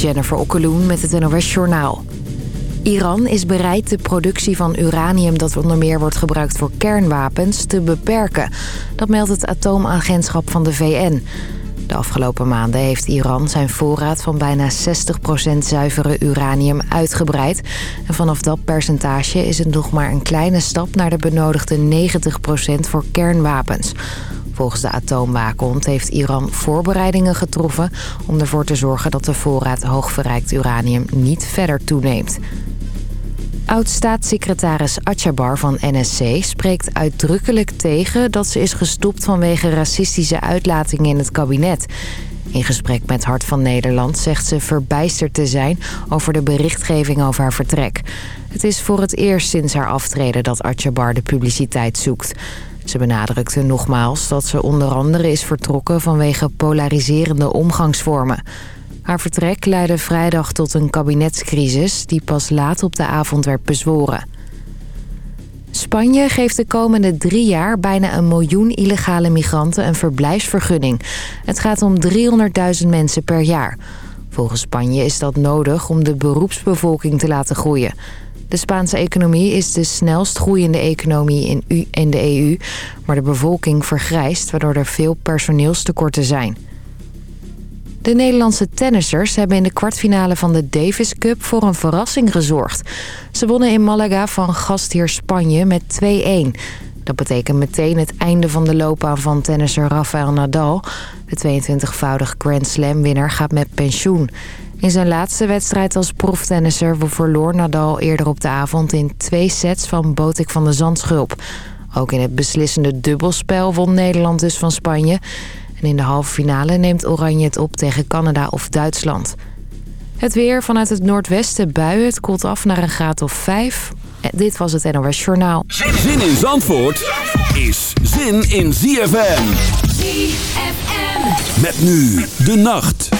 Jennifer Okkeloen met het NOS Journaal. Iran is bereid de productie van uranium dat onder meer wordt gebruikt voor kernwapens te beperken. Dat meldt het atoomagentschap van de VN. De afgelopen maanden heeft Iran zijn voorraad van bijna 60% zuivere uranium uitgebreid. En vanaf dat percentage is het nog maar een kleine stap naar de benodigde 90% voor kernwapens. Volgens de atoomwaakhond heeft Iran voorbereidingen getroffen... om ervoor te zorgen dat de voorraad hoogverrijkt uranium niet verder toeneemt. Oud-staatssecretaris Atjabar van NSC spreekt uitdrukkelijk tegen... dat ze is gestopt vanwege racistische uitlatingen in het kabinet. In gesprek met Hart van Nederland zegt ze verbijsterd te zijn... over de berichtgeving over haar vertrek. Het is voor het eerst sinds haar aftreden dat Atjabar de publiciteit zoekt... Ze benadrukte nogmaals dat ze onder andere is vertrokken vanwege polariserende omgangsvormen. Haar vertrek leidde vrijdag tot een kabinetscrisis die pas laat op de avond werd bezworen. Spanje geeft de komende drie jaar bijna een miljoen illegale migranten een verblijfsvergunning. Het gaat om 300.000 mensen per jaar. Volgens Spanje is dat nodig om de beroepsbevolking te laten groeien. De Spaanse economie is de snelst groeiende economie in, U de EU... maar de bevolking vergrijst, waardoor er veel personeelstekorten zijn. De Nederlandse tennissers hebben in de kwartfinale van de Davis Cup voor een verrassing gezorgd. Ze wonnen in Malaga van gastheer Spanje met 2-1. Dat betekent meteen het einde van de loopbaan van tennisser Rafael Nadal. De 22-voudig Grand Slam winnaar gaat met pensioen. In zijn laatste wedstrijd als proftennisser verloor Nadal eerder op de avond in twee sets van Botik van de Zandschulp. Ook in het beslissende dubbelspel won Nederland dus van Spanje. En in de halve finale neemt Oranje het op tegen Canada of Duitsland. Het weer vanuit het noordwesten buien. Het koelt af naar een graad of 5. Dit was het NOS Journaal. Zin in Zandvoort is zin in ZFM. ZFM. Met nu de nacht.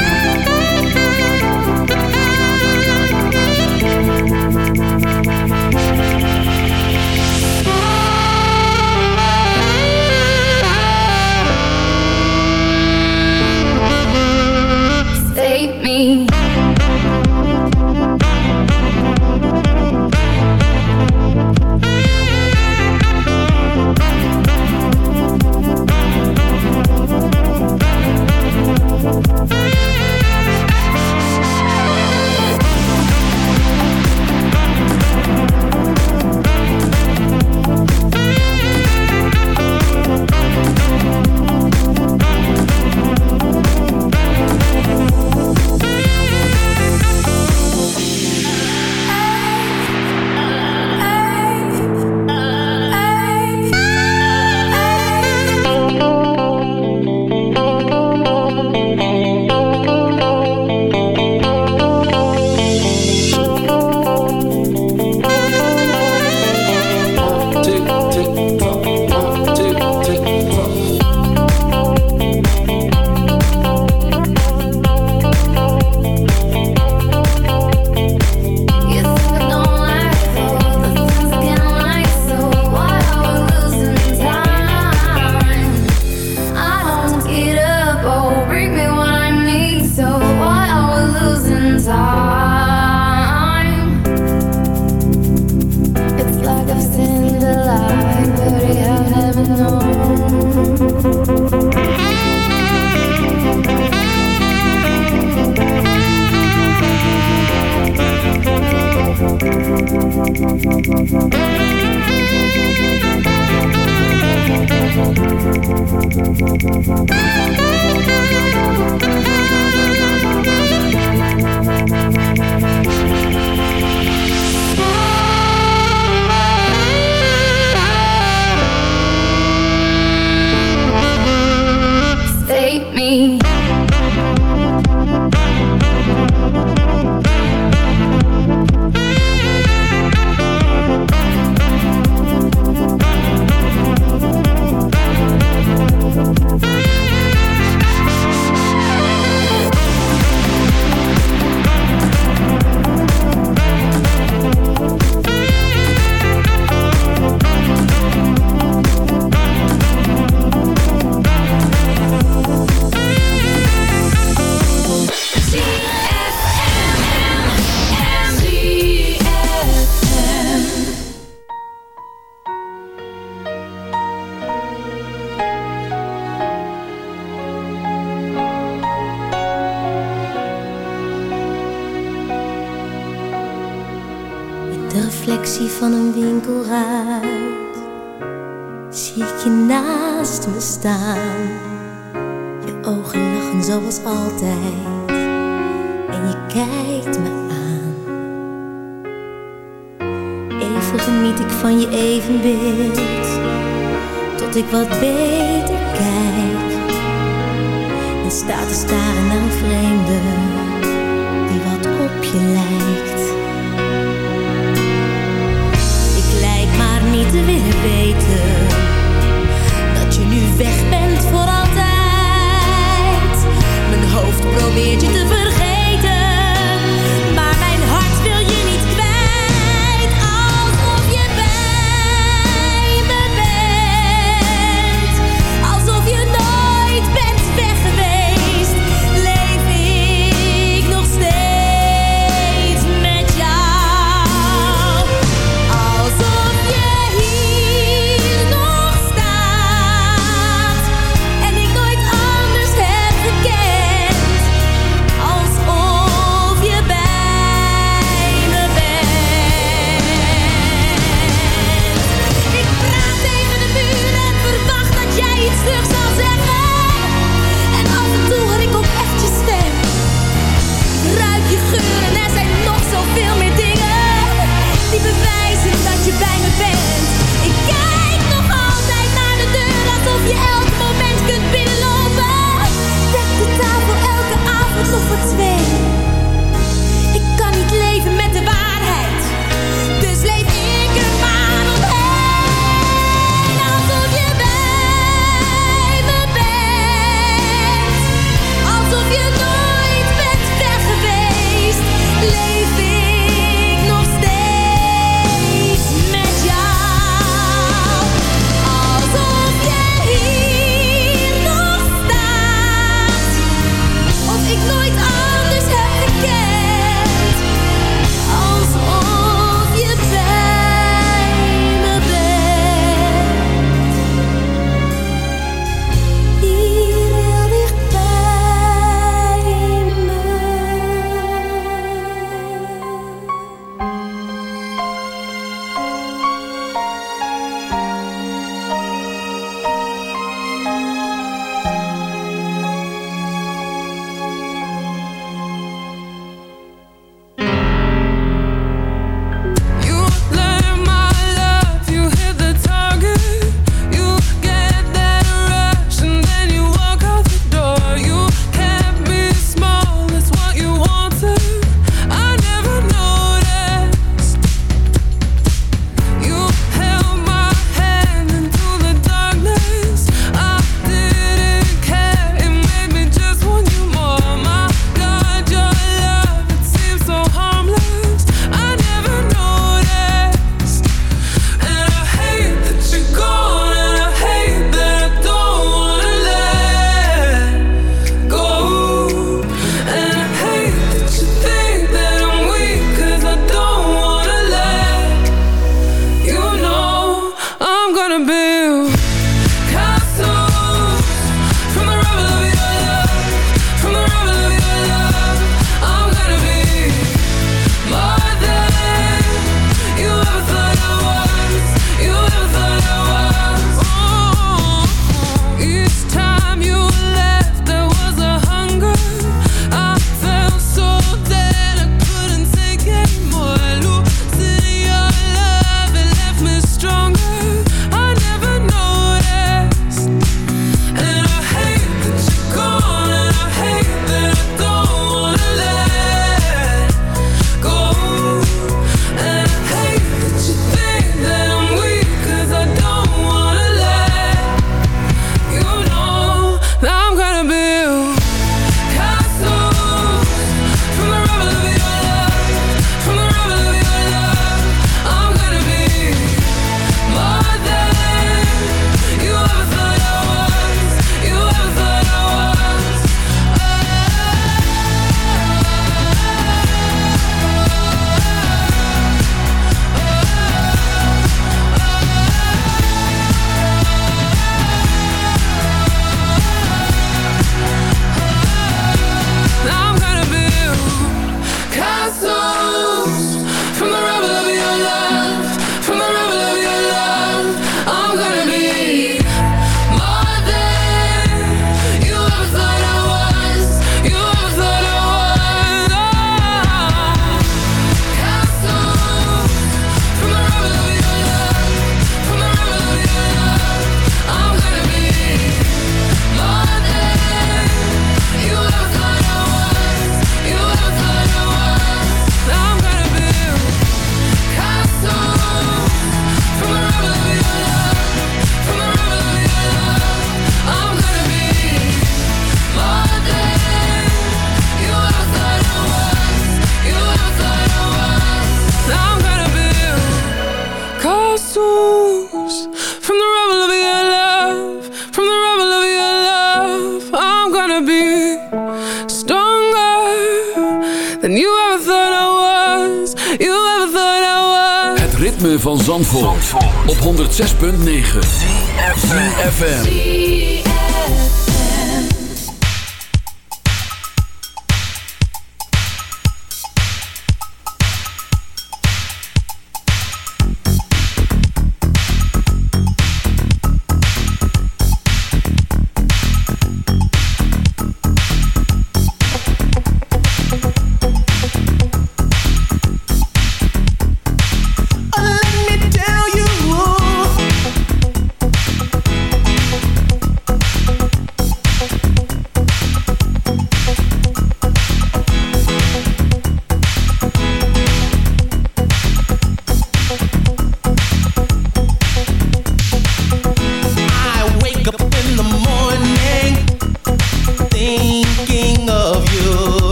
willen weten.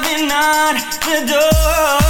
knocking on the door.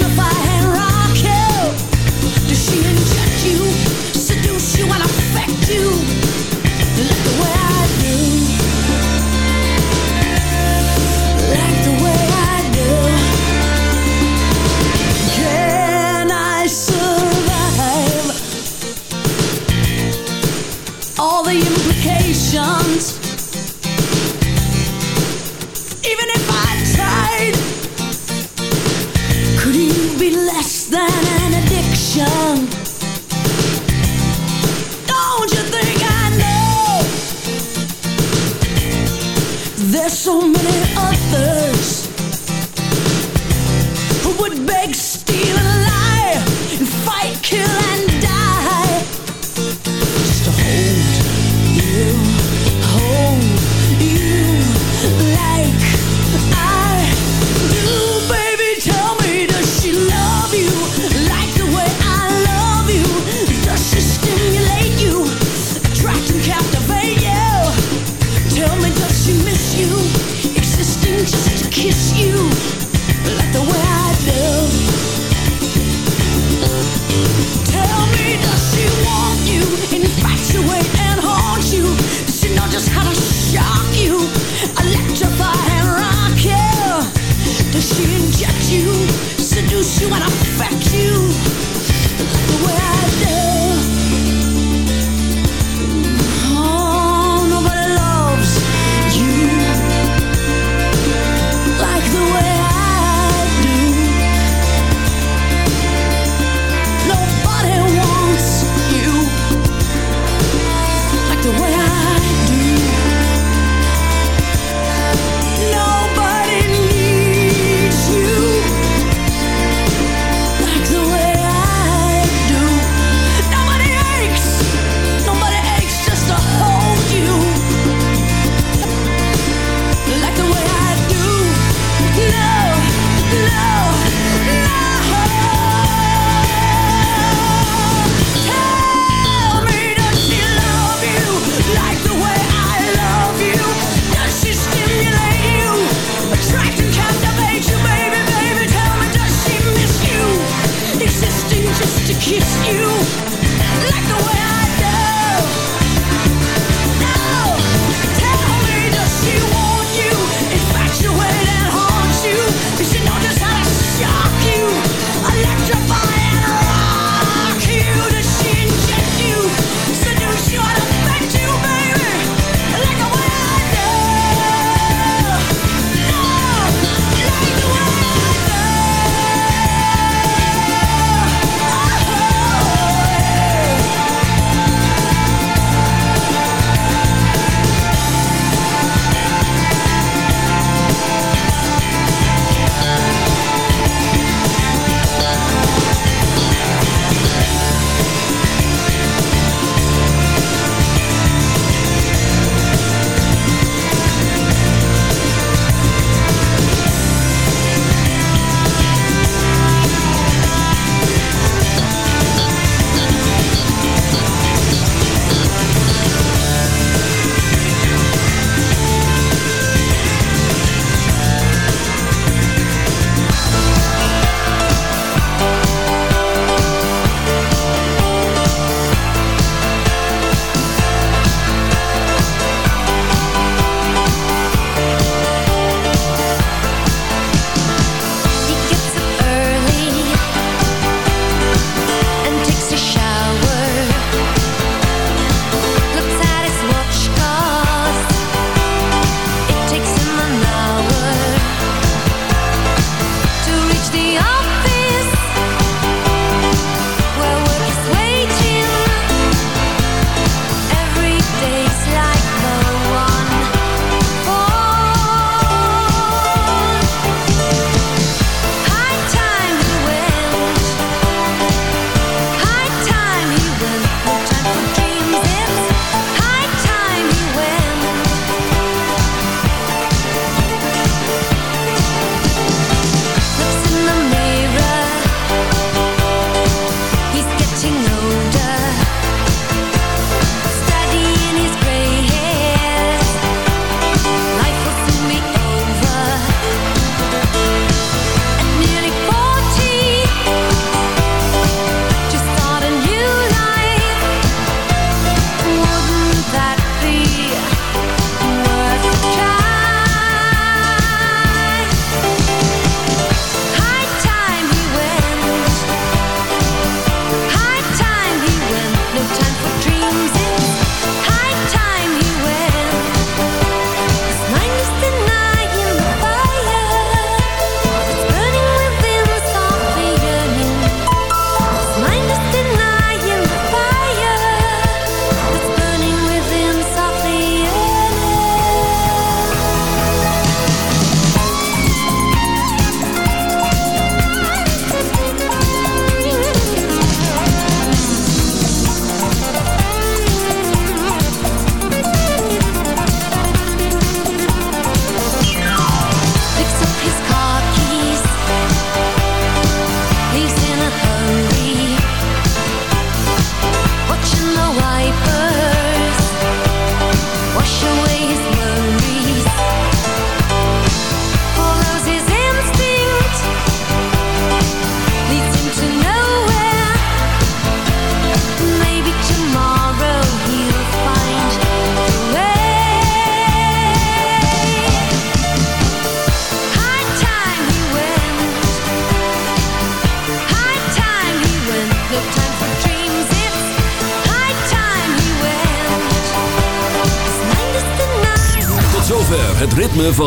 electrify. you and I'm fat.